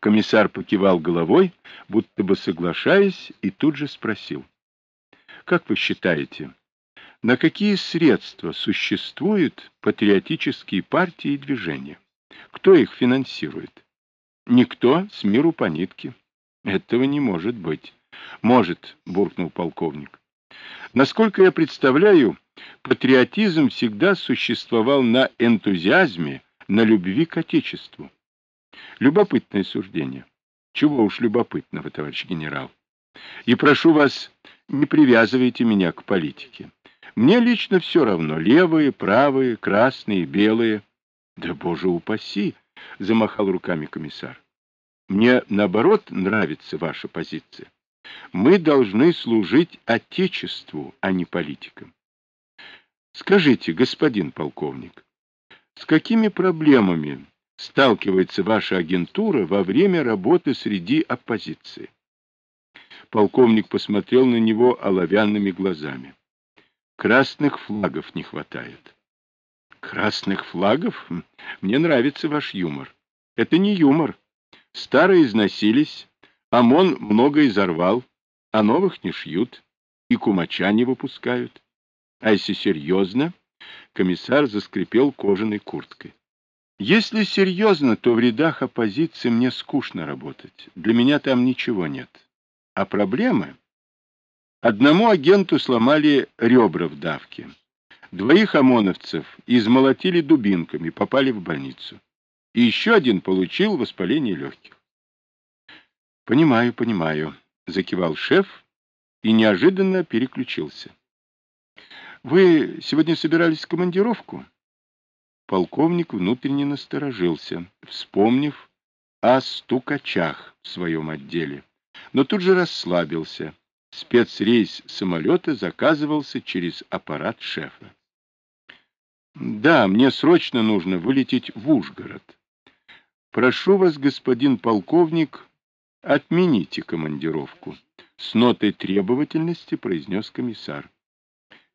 Комиссар покивал головой, будто бы соглашаясь, и тут же спросил. Как вы считаете, на какие средства существуют патриотические партии и движения? Кто их финансирует? Никто, с миру по нитке. Этого не может быть. Может, буркнул полковник. Насколько я представляю, патриотизм всегда существовал на энтузиазме, на любви к Отечеству. Любопытное суждение. Чего уж любопытного, товарищ генерал. И прошу вас, не привязывайте меня к политике. Мне лично все равно, левые, правые, красные, белые. Да, боже упаси, замахал руками комиссар. Мне, наоборот, нравится ваша позиция. Мы должны служить Отечеству, а не политикам. Скажите, господин полковник, с какими проблемами сталкивается ваша агентура во время работы среди оппозиции? Полковник посмотрел на него оловянными глазами. Красных флагов не хватает. Красных флагов? Мне нравится ваш юмор. Это не юмор. Старые износились, ОМОН много изорвал, а новых не шьют и кумача не выпускают. А если серьезно, комиссар заскрипел кожаной курткой. Если серьезно, то в рядах оппозиции мне скучно работать. Для меня там ничего нет. А проблемы? Одному агенту сломали ребра в давке. Двоих ОМОНовцев измолотили дубинками, попали в больницу. И еще один получил воспаление легких. «Понимаю, понимаю», — закивал шеф и неожиданно переключился. «Вы сегодня собирались в командировку?» Полковник внутренне насторожился, вспомнив о стукачах в своем отделе, но тут же расслабился. Спецрейс самолета заказывался через аппарат шефа. «Да, мне срочно нужно вылететь в Ужгород. Прошу вас, господин полковник, отмените командировку», — с нотой требовательности произнес комиссар.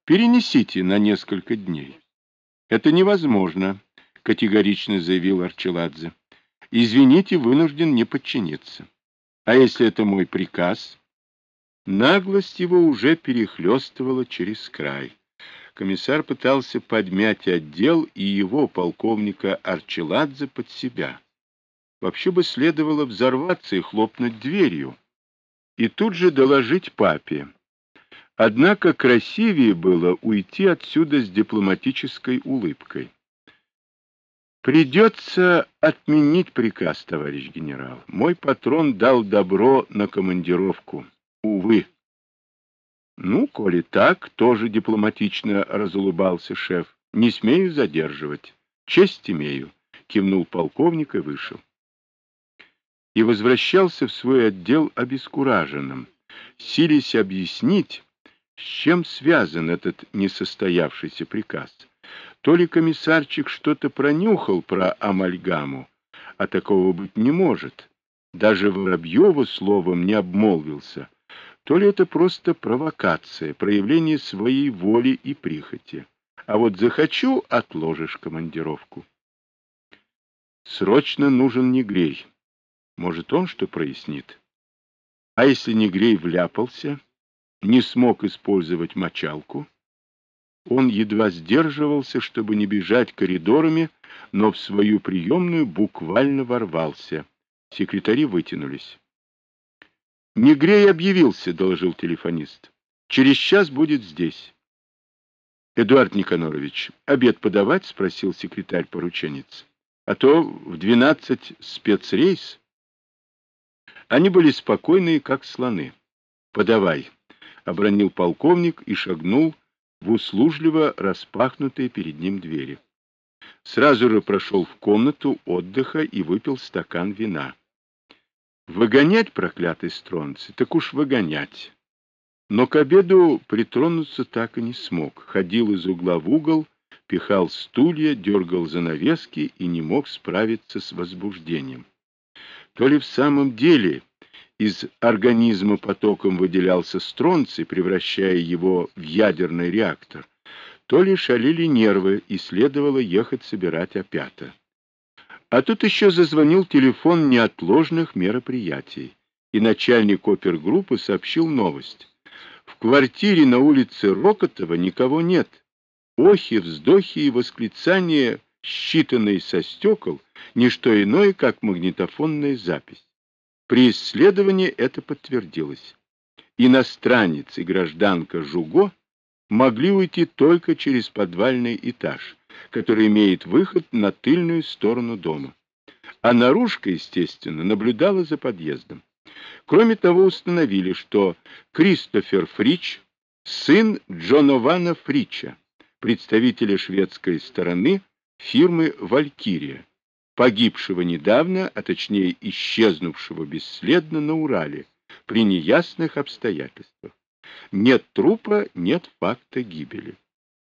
«Перенесите на несколько дней». «Это невозможно», — категорично заявил Арчеладзе. «Извините, вынужден не подчиниться. А если это мой приказ?» Наглость его уже перехлестывала через край. Комиссар пытался подмять отдел и его, полковника Арчеладзе, под себя. Вообще бы следовало взорваться и хлопнуть дверью, и тут же доложить папе. Однако красивее было уйти отсюда с дипломатической улыбкой. Придется отменить приказ, товарищ генерал. Мой патрон дал добро на командировку. Увы. Ну, коли так, тоже дипломатично разулыбался шеф. Не смею задерживать. Честь имею, кивнул полковник и вышел. И возвращался в свой отдел обескураженным, силясь объяснить, с чем связан этот несостоявшийся приказ. То ли комиссарчик что-то пронюхал про амальгаму, а такого быть не может. Даже Воробьева словом не обмолвился, то ли это просто провокация, проявление своей воли и прихоти. А вот захочу — отложишь командировку. Срочно нужен Негрей. Может, он что прояснит? А если Негрей вляпался, не смог использовать мочалку? Он едва сдерживался, чтобы не бежать коридорами, но в свою приемную буквально ворвался. Секретари вытянулись. «Негрей объявился», — доложил телефонист. «Через час будет здесь». «Эдуард Никонорович, обед подавать?» — спросил секретарь-порученец. «А то в двенадцать спецрейс». Они были спокойные, как слоны. «Подавай», — обронил полковник и шагнул в услужливо распахнутые перед ним двери. Сразу же прошел в комнату отдыха и выпил стакан вина. Выгонять проклятый стронцы, так уж выгонять. Но к обеду притронуться так и не смог. Ходил из угла в угол, пихал стулья, дергал занавески и не мог справиться с возбуждением. То ли в самом деле из организма потоком выделялся стронций, превращая его в ядерный реактор, то ли шалили нервы и следовало ехать собирать опята. А тут еще зазвонил телефон неотложных мероприятий, и начальник опергруппы сообщил новость. В квартире на улице Рокотова никого нет. Охи, вздохи и восклицания, считанные со стекол, не что иное, как магнитофонная запись. При исследовании это подтвердилось. Иностранец и гражданка Жуго могли уйти только через подвальный этаж, который имеет выход на тыльную сторону дома. А наружка, естественно, наблюдала за подъездом. Кроме того, установили, что Кристофер Фрич – сын Джонована Фрича, представителя шведской стороны фирмы «Валькирия», погибшего недавно, а точнее исчезнувшего бесследно на Урале при неясных обстоятельствах. Нет трупа, нет факта гибели.